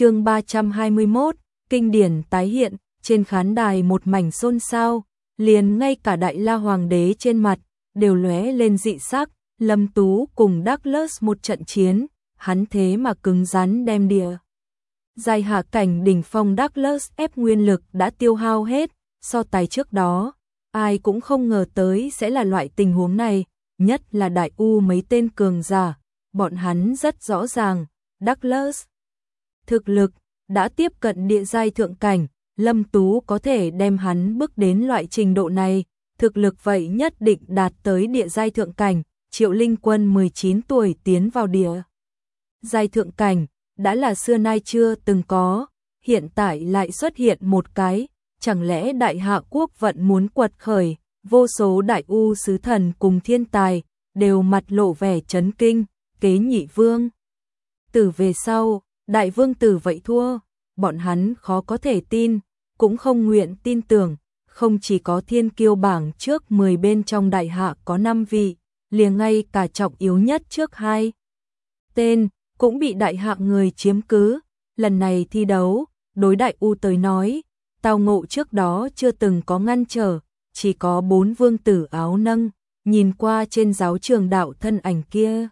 chương 321, kinh điển tái hiện, trên khán đài một mảnh xôn xao, liền ngay cả đại la hoàng đế trên mặt, đều lóe lên dị sắc, Lâm Tú cùng Douglas một trận chiến, hắn thế mà cứng rắn đem địa. Dài hạ cảnh đỉnh phong Douglas ép nguyên lực đã tiêu hao hết, so tài trước đó, ai cũng không ngờ tới sẽ là loại tình huống này, nhất là đại u mấy tên cường giả, bọn hắn rất rõ ràng, Douglas thực lực đã tiếp cận địa giai thượng cảnh, Lâm Tú có thể đem hắn bước đến loại trình độ này, thực lực vậy nhất định đạt tới địa giai thượng cảnh, Triệu Linh Quân 19 tuổi tiến vào địa giai thượng cảnh, đã là xưa nay chưa từng có, hiện tại lại xuất hiện một cái, chẳng lẽ đại hạ quốc vận muốn quật khởi, vô số đại u sứ thần cùng thiên tài, đều mặt lộ vẻ chấn kinh, kế nhị vương. Từ về sau, đại vương tử vậy thua, bọn hắn khó có thể tin, cũng không nguyện tin tưởng, không chỉ có thiên kiêu bảng trước 10 bên trong đại hạ có 5 vị, liền ngay cả trọng yếu nhất trước hai. Tên, cũng bị đại hạ người chiếm cứ, lần này thi đấu, đối đại U tới nói, tao ngộ trước đó chưa từng có ngăn trở, chỉ có bốn vương tử áo nâng, nhìn qua trên giáo trường đạo thân ảnh kia.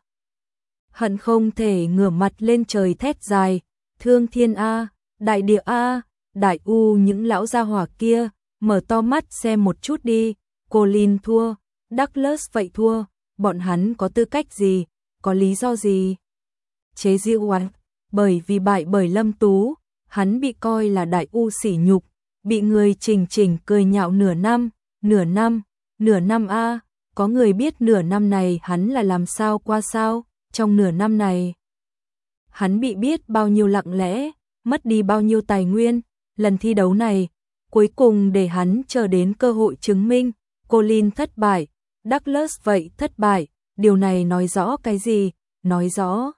Hận không thể ngửa mặt lên trời thét dài, thương thiên A, đại địa A, đại U những lão gia hỏa kia, mở to mắt xem một chút đi, cô Lin thua, Douglas vậy thua, bọn hắn có tư cách gì, có lý do gì? Chế diệu oán, bởi vì bại bởi Lâm Tú, hắn bị coi là đại U sỉ nhục, bị người trình trình cười nhạo nửa năm, nửa năm, nửa năm A, có người biết nửa năm này hắn là làm sao qua sao, trong nửa năm này. Hắn bị biết bao nhiêu lặng lẽ, mất đi bao nhiêu tài nguyên, lần thi đấu này, cuối cùng để hắn chờ đến cơ hội chứng minh, Colin thất bại, Douglas vậy thất bại, điều này nói rõ cái gì, nói rõ.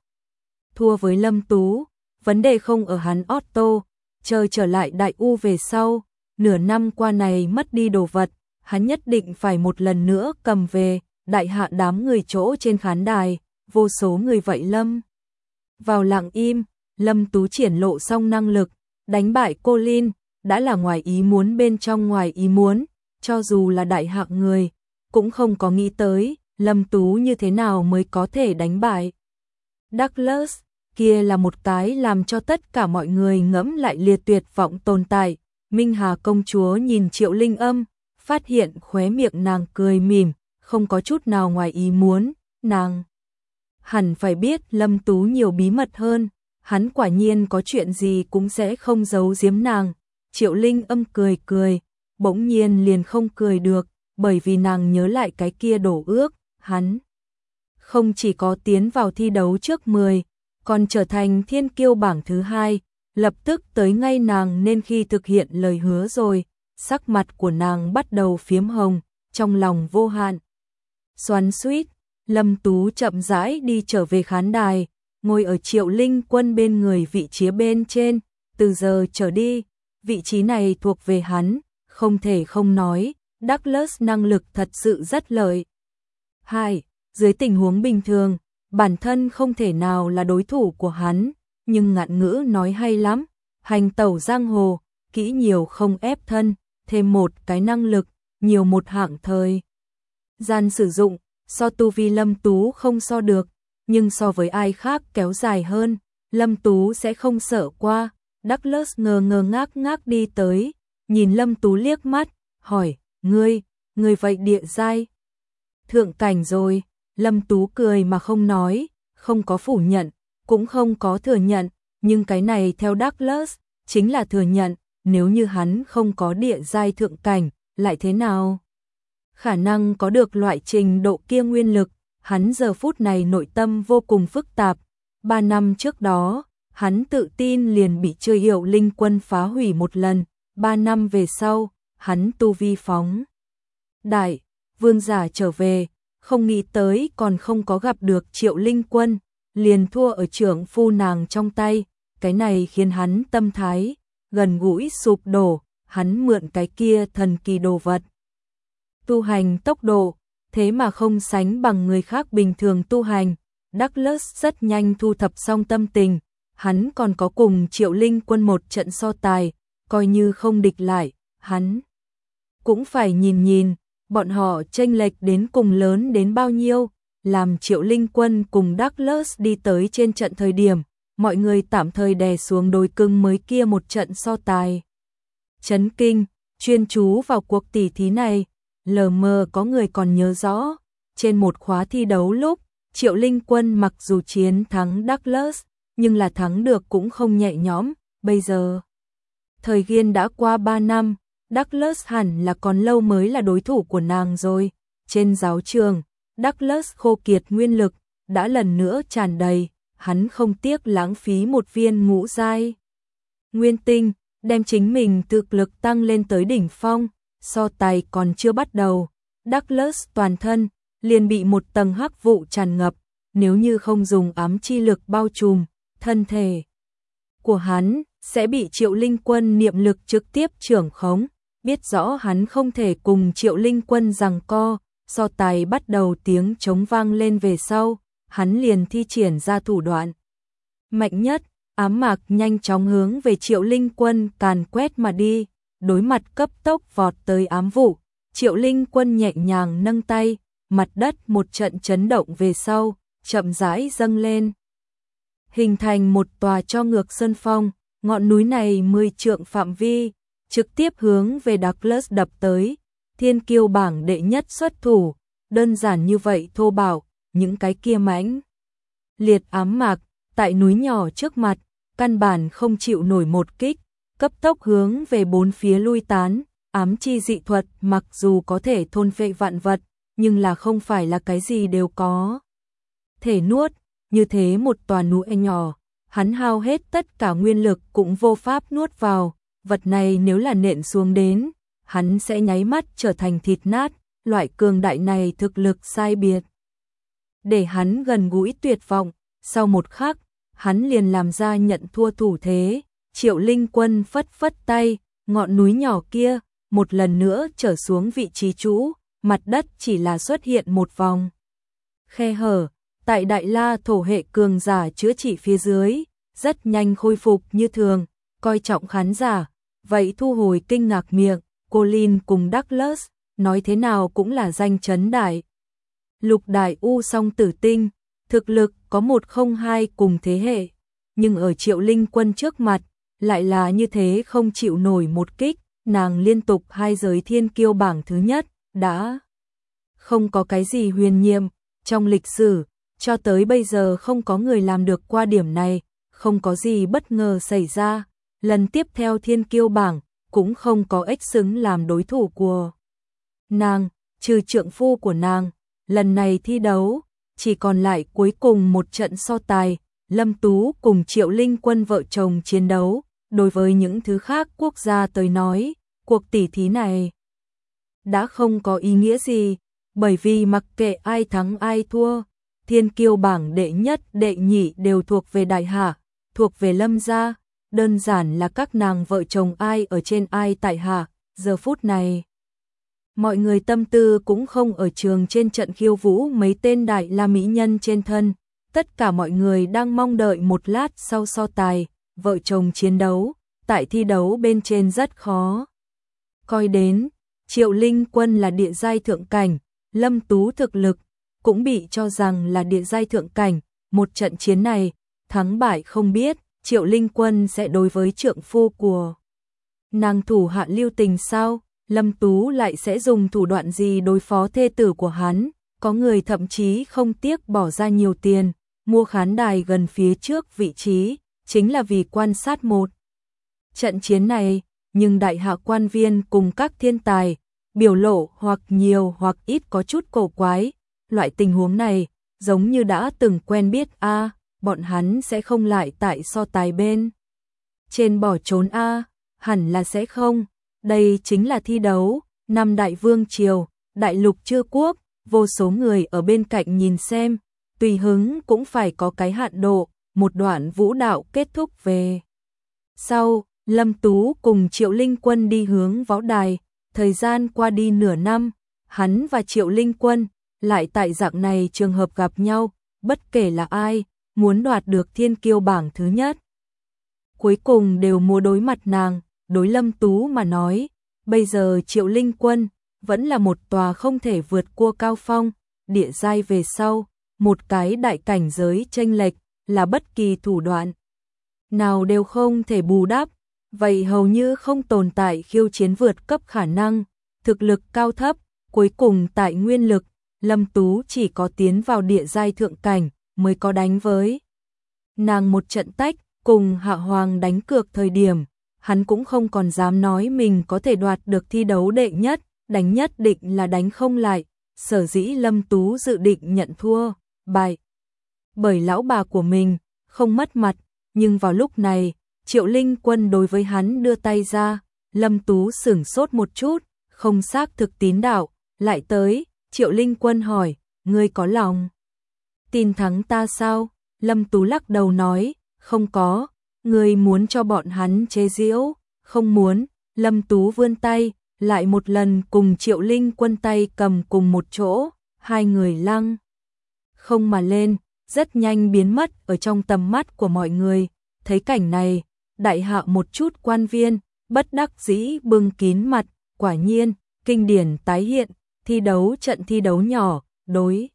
Thua với Lâm Tú, vấn đề không ở hắn Otto, chờ trở lại đại U về sau, nửa năm qua này mất đi đồ vật, hắn nhất định phải một lần nữa cầm về, đại hạ đám người chỗ trên khán đài, vô số người vậy Lâm. Vào lặng im, Lâm Tú triển lộ xong năng lực, đánh bại cô Linh, đã là ngoài ý muốn bên trong ngoài ý muốn, cho dù là đại hạng người, cũng không có nghĩ tới, Lâm Tú như thế nào mới có thể đánh bại. Douglas, kia là một cái làm cho tất cả mọi người ngẫm lại liệt tuyệt vọng tồn tại. Minh Hà công chúa nhìn Triệu Linh Âm, phát hiện khóe miệng nàng cười mỉm, không có chút nào ngoài ý muốn, nàng hẳn phải biết Lâm Tú nhiều bí mật hơn, hắn quả nhiên có chuyện gì cũng sẽ không giấu giếm nàng. Triệu Linh âm cười cười, bỗng nhiên liền không cười được, bởi vì nàng nhớ lại cái kia đổ ước, hắn không chỉ có tiến vào thi đấu trước 10, còn trở thành thiên kiêu bảng thứ hai, lập tức tới ngay nàng nên khi thực hiện lời hứa rồi, sắc mặt của nàng bắt đầu phiếm hồng, trong lòng vô hạn. Xoắn suýt, Lâm Tú chậm rãi đi trở về khán đài, ngồi ở triệu linh quân bên người vị trí bên trên, từ giờ trở đi, vị trí này thuộc về hắn, không thể không nói, Douglas năng lực thật sự rất lợi. 2. Dưới tình huống bình thường, bản thân không thể nào là đối thủ của hắn, nhưng ngạn ngữ nói hay lắm, hành tẩu giang hồ, kỹ nhiều không ép thân, thêm một cái năng lực, nhiều một hạng thời. Gian sử dụng, so tu vi lâm tú không so được, nhưng so với ai khác kéo dài hơn, lâm tú sẽ không sợ qua. Douglas ngờ ngờ ngác ngác đi tới, nhìn lâm tú liếc mắt, hỏi, ngươi, ngươi vậy địa giai. Thượng cảnh rồi, lâm tú cười mà không nói, không có phủ nhận, cũng không có thừa nhận, nhưng cái này theo Douglas, chính là thừa nhận, nếu như hắn không có địa giai thượng cảnh, lại thế nào? Khả năng có được loại trình độ kia nguyên lực, hắn giờ phút này nội tâm vô cùng phức tạp. Ba năm trước đó, hắn tự tin liền bị chơi hiệu linh quân phá hủy một lần. Ba năm về sau, hắn tu vi phóng. Đại, vương giả trở về, không nghĩ tới còn không có gặp được triệu linh quân, liền thua ở trưởng phu nàng trong tay. Cái này khiến hắn tâm thái, gần gũi sụp đổ, hắn mượn cái kia thần kỳ đồ vật. Tu hành tốc độ, thế mà không sánh bằng người khác bình thường tu hành. Douglas rất nhanh thu thập xong tâm tình, hắn còn có cùng Triệu Linh quân một trận so tài, coi như không địch lại, hắn cũng phải nhìn nhìn, bọn họ tranh lệch đến cùng lớn đến bao nhiêu, làm Triệu Linh quân cùng Douglas đi tới trên trận thời điểm, mọi người tạm thời đè xuống đôi cưng mới kia một trận so tài. Chấn kinh, chuyên chú vào cuộc tỷ thí này, lờ mờ có người còn nhớ rõ, trên một khóa thi đấu lúc, Triệu Linh Quân mặc dù chiến thắng Douglas, nhưng là thắng được cũng không nhẹ nhõm, bây giờ. Thời gian đã qua 3 năm, Douglas hẳn là còn lâu mới là đối thủ của nàng rồi. Trên giáo trường, Douglas khô kiệt nguyên lực, đã lần nữa tràn đầy, hắn không tiếc lãng phí một viên ngũ giai. Nguyên tinh, đem chính mình thực lực tăng lên tới đỉnh phong, so tài còn chưa bắt đầu. Douglas toàn thân, liền bị một tầng hắc vụ tràn ngập, nếu như không dùng ám chi lực bao trùm, thân thể của hắn sẽ bị Triệu Linh Quân niệm lực trực tiếp trưởng khống, biết rõ hắn không thể cùng Triệu Linh Quân giằng co, so tài bắt đầu tiếng chống vang lên về sau, hắn liền thi triển ra thủ đoạn. Mạnh nhất, ám mạc nhanh chóng hướng về Triệu Linh Quân càn quét mà đi, đối mặt cấp tốc vọt tới ám vụ, Triệu Linh Quân nhẹ nhàng nâng tay, mặt đất một trận chấn động về sau, chậm rãi dâng lên. Hình thành một tòa cho ngược sơn phong, ngọn núi này 10 trượng phạm vi, trực tiếp hướng về Douglas đập tới, thiên kiêu bảng đệ nhất xuất thủ, đơn giản như vậy thô bảo những cái kia mãnh. Liệt ám mạc, tại núi nhỏ trước mặt, căn bản không chịu nổi một kích, cấp tốc hướng về bốn phía lui tán, ám chi dị thuật mặc dù có thể thôn vệ vạn vật, nhưng là không phải là cái gì đều có. Thể nuốt, như thế một tòa núi e nhỏ, hắn hao hết tất cả nguyên lực cũng vô pháp nuốt vào, vật này nếu là nện xuống đến, hắn sẽ nháy mắt trở thành thịt nát, loại cường đại này thực lực sai biệt. Để hắn gần gũi tuyệt vọng, sau một khắc, hắn liền làm ra nhận thua thủ thế, triệu linh quân phất phất tay, ngọn núi nhỏ kia, một lần nữa trở xuống vị trí cũ, mặt đất chỉ là xuất hiện một vòng. Khe hở, tại Đại La thổ hệ cường giả chữa trị phía dưới, rất nhanh khôi phục như thường, coi trọng khán giả, vậy thu hồi kinh ngạc miệng, cô Lin cùng Douglas, nói thế nào cũng là danh chấn đại. Lục đại U song tử tinh, thực lực có một không hai cùng thế hệ, nhưng ở triệu linh quân trước mặt, lại là như thế không chịu nổi một kích, nàng liên tục hai giới thiên kiêu bảng thứ nhất, đã không có cái gì huyền nhiệm, trong lịch sử, cho tới bây giờ không có người làm được qua điểm này, không có gì bất ngờ xảy ra, lần tiếp theo thiên kiêu bảng, cũng không có ích xứng làm đối thủ của nàng, trừ trượng phu của nàng, lần này thi đấu, chỉ còn lại cuối cùng một trận so tài, Lâm Tú cùng Triệu Linh quân vợ chồng chiến đấu, đối với những thứ khác quốc gia tới nói, cuộc tỷ thí này đã không có ý nghĩa gì, bởi vì mặc kệ ai thắng ai thua, thiên kiêu bảng đệ nhất đệ nhị đều thuộc về đại hạ, thuộc về lâm gia, đơn giản là các nàng vợ chồng ai ở trên ai tại hạ, giờ phút này. Mọi người tâm tư cũng không ở trường trên trận khiêu vũ mấy tên đại la mỹ nhân trên thân, tất cả mọi người đang mong đợi một lát sau so tài, vợ chồng chiến đấu, tại thi đấu bên trên rất khó. Coi đến, Triệu Linh Quân là địa giai thượng cảnh, Lâm Tú thực lực cũng bị cho rằng là địa giai thượng cảnh, một trận chiến này, thắng bại không biết, Triệu Linh Quân sẽ đối với trượng phu của nàng thủ hạ lưu tình sao, Lâm Tú lại sẽ dùng thủ đoạn gì đối phó thê tử của hắn, có người thậm chí không tiếc bỏ ra nhiều tiền, mua khán đài gần phía trước vị trí, chính là vì quan sát một trận chiến này, nhưng đại hạ quan viên cùng các thiên tài, biểu lộ hoặc nhiều hoặc ít có chút cổ quái, loại tình huống này, giống như đã từng quen biết a bọn hắn sẽ không lại tại so tài bên. Trên bỏ trốn A, hẳn là sẽ không, đây chính là thi đấu, năm đại vương triều, đại lục chưa quốc, vô số người ở bên cạnh nhìn xem, tùy hứng cũng phải có cái hạn độ, một đoạn vũ đạo kết thúc về. Sau, Lâm Tú cùng Triệu Linh Quân đi hướng võ đài, thời gian qua đi nửa năm, hắn và Triệu Linh Quân lại tại dạng này trường hợp gặp nhau, bất kể là ai, muốn đoạt được thiên kiêu bảng thứ nhất, cuối cùng đều mua đối mặt nàng, đối Lâm Tú mà nói, bây giờ Triệu Linh Quân vẫn là một tòa không thể vượt qua cao phong, địa giai về sau, một cái đại cảnh giới tranh lệch là bất kỳ thủ đoạn nào đều không thể bù đắp, vậy hầu như không tồn tại khiêu chiến vượt cấp khả năng, thực lực cao thấp, cuối cùng tại nguyên lực, Lâm Tú chỉ có tiến vào địa giai thượng cảnh mới có đánh với. Nàng một trận tách, cùng Hạ Hoàng đánh cược thời điểm, hắn cũng không còn dám nói mình có thể đoạt được thi đấu đệ nhất, đánh nhất định là đánh không lại, sở dĩ Lâm Tú dự định nhận thua, bại. Bởi lão bà của mình, không mất mặt, nhưng vào lúc này, Triệu Linh Quân đối với hắn đưa tay ra, Lâm Tú sửng sốt một chút, không xác thực tín đạo, lại tới, Triệu Linh Quân hỏi, ngươi có lòng tin thắng ta sao? Lâm Tú lắc đầu nói, không có, ngươi muốn cho bọn hắn chế giễu, không muốn, Lâm Tú vươn tay, lại một lần cùng Triệu Linh Quân tay cầm cùng một chỗ, hai người lăng. Không mà lên, rất nhanh biến mất ở trong tầm mắt của mọi người, thấy cảnh này, đại hạ một chút quan viên, bất đắc dĩ bưng kín mặt, quả nhiên, kinh điển tái hiện, thi đấu trận thi đấu nhỏ, đối.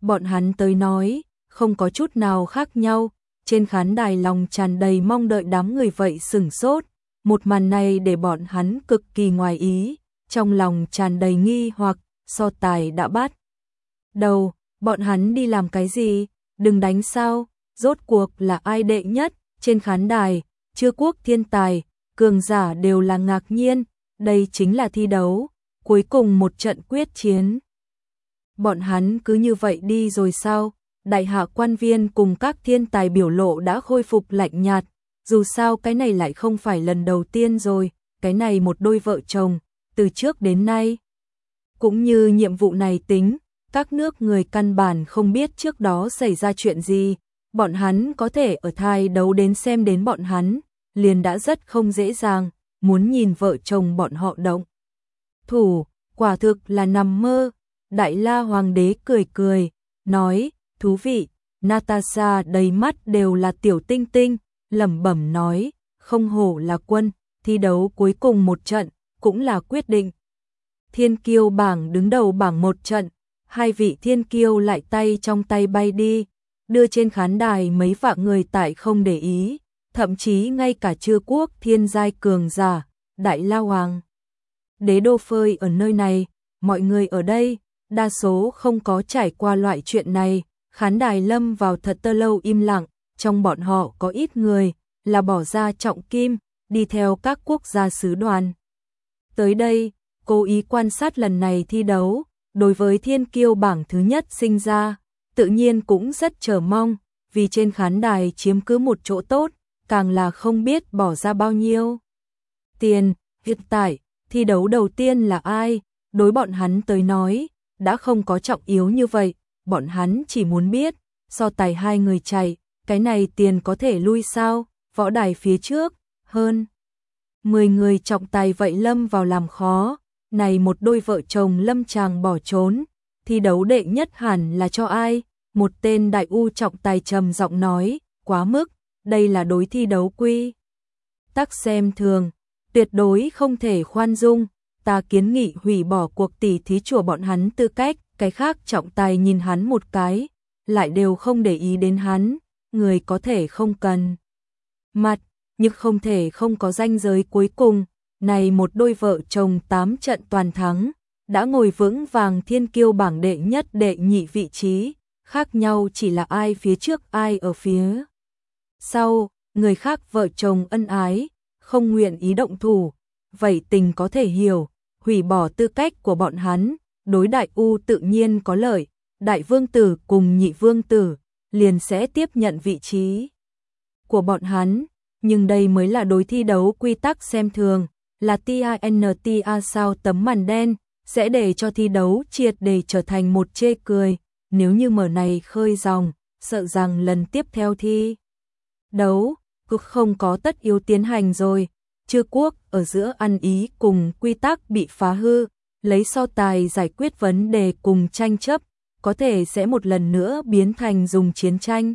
Bọn hắn tới nói, không có chút nào khác nhau, trên khán đài lòng tràn đầy mong đợi đám người vậy sừng sốt, một màn này để bọn hắn cực kỳ ngoài ý, trong lòng tràn đầy nghi hoặc, so tài đã bắt. Đầu, bọn hắn đi làm cái gì, đừng đánh sao, rốt cuộc là ai đệ nhất, trên khán đài, chưa quốc thiên tài, cường giả đều là ngạc nhiên, đây chính là thi đấu, cuối cùng một trận quyết chiến. Bọn hắn cứ như vậy đi rồi sao? Đại hạ quan viên cùng các thiên tài biểu lộ đã khôi phục lạnh nhạt, dù sao cái này lại không phải lần đầu tiên rồi, cái này một đôi vợ chồng, từ trước đến nay. Cũng như nhiệm vụ này tính, các nước người căn bản không biết trước đó xảy ra chuyện gì, bọn hắn có thể ở thai đấu đến xem đến bọn hắn, liền đã rất không dễ dàng, muốn nhìn vợ chồng bọn họ động thủ, quả thực là nằm mơ. Đại la hoàng đế cười cười, nói, thú vị, Natasha đầy mắt đều là tiểu tinh tinh, lẩm bẩm nói, không hổ là quân, thi đấu cuối cùng một trận, cũng là quyết định. Thiên kiêu bảng đứng đầu bảng một trận, hai vị thiên kiêu lại tay trong tay bay đi, đưa trên khán đài mấy vạn người tại không để ý, thậm chí ngay cả chư quốc thiên giai cường giả, đại la hoàng đế đô phơi ở nơi này, mọi người ở đây, đa số không có trải qua loại chuyện này, khán đài lâm vào thật tơ lâu im lặng, trong bọn họ có ít người là bỏ ra trọng kim, đi theo các quốc gia sứ đoàn. Tới đây, cố ý quan sát lần này thi đấu, đối với thiên kiêu bảng thứ nhất sinh ra, tự nhiên cũng rất chờ mong, vì trên khán đài chiếm cứ một chỗ tốt, càng là không biết bỏ ra bao nhiêu. Tiền, hiện tại, thi đấu đầu tiên là ai, đối bọn hắn tới nói, đã không có trọng yếu như vậy, bọn hắn chỉ muốn biết, so tài hai người chạy, cái này tiền có thể lui sao, võ đài phía trước, hơn. Mười người trọng tài vậy lâm vào làm khó, này một đôi vợ chồng lâm chàng bỏ trốn, thi đấu đệ nhất hẳn là cho ai, một tên đại u trọng tài trầm giọng nói, quá mức, đây là đối thi đấu quy. Tắc xem thường, tuyệt đối không thể khoan dung, ta kiến nghị hủy bỏ cuộc tỷ thí chùa bọn hắn tư cách, cái khác trọng tài nhìn hắn một cái, lại đều không để ý đến hắn, người có thể không cần. Mặt, nhưng không thể không có danh giới cuối cùng, này một đôi vợ chồng tám trận toàn thắng, đã ngồi vững vàng thiên kiêu bảng đệ nhất đệ nhị vị trí, khác nhau chỉ là ai phía trước ai ở phía sau, người khác vợ chồng ân ái, không nguyện ý động thủ, vậy tình có thể hiểu, hủy bỏ tư cách của bọn hắn, đối đại U tự nhiên có lợi, đại vương tử cùng nhị vương tử liền sẽ tiếp nhận vị trí của bọn hắn, nhưng đây mới là đối thi đấu quy tắc xem thường, là TINTA sao tấm màn đen, sẽ để cho thi đấu triệt để trở thành một chê cười, nếu như mở này khơi dòng, sợ rằng lần tiếp theo thi đấu cực không có tất yếu tiến hành rồi. Chư quốc ở giữa ăn ý cùng quy tắc bị phá hư, lấy so tài giải quyết vấn đề cùng tranh chấp, có thể sẽ một lần nữa biến thành dùng chiến tranh.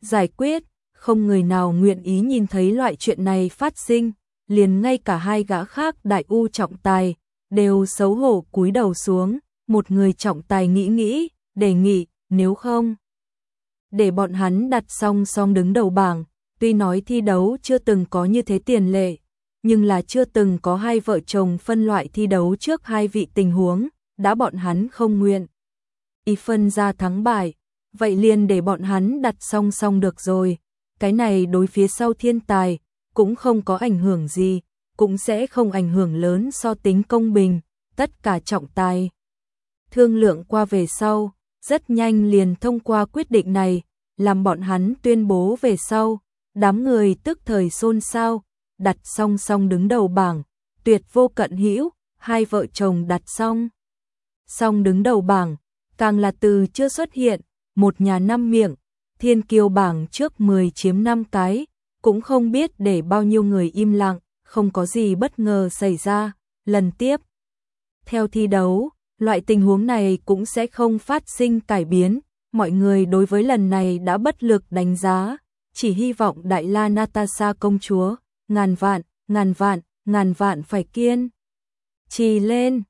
Giải quyết, không người nào nguyện ý nhìn thấy loại chuyện này phát sinh, liền ngay cả hai gã khác đại u trọng tài, đều xấu hổ cúi đầu xuống, một người trọng tài nghĩ nghĩ, đề nghị, nếu không. Để bọn hắn đặt song song đứng đầu bảng, tuy nói thi đấu chưa từng có như thế tiền lệ, nhưng là chưa từng có hai vợ chồng phân loại thi đấu trước hai vị tình huống, đã bọn hắn không nguyện. Y phân ra thắng bại, vậy liền để bọn hắn đặt song song được rồi, cái này đối phía sau thiên tài, cũng không có ảnh hưởng gì, cũng sẽ không ảnh hưởng lớn so tính công bình, tất cả trọng tài. Thương lượng qua về sau, rất nhanh liền thông qua quyết định này, làm bọn hắn tuyên bố về sau, đám người tức thời xôn xao, đặt song song đứng đầu bảng, tuyệt vô cận hữu, hai vợ chồng đặt song. Song đứng đầu bảng, càng là từ chưa xuất hiện, một nhà năm miệng, thiên kiêu bảng trước 10 chiếm 5 cái, cũng không biết để bao nhiêu người im lặng, không có gì bất ngờ xảy ra, lần tiếp. Theo thi đấu, loại tình huống này cũng sẽ không phát sinh cải biến, mọi người đối với lần này đã bất lực đánh giá, chỉ hy vọng Đại La Natasha công chúa, ngàn vạn, ngàn vạn, ngàn vạn phải kiên. Trì lên.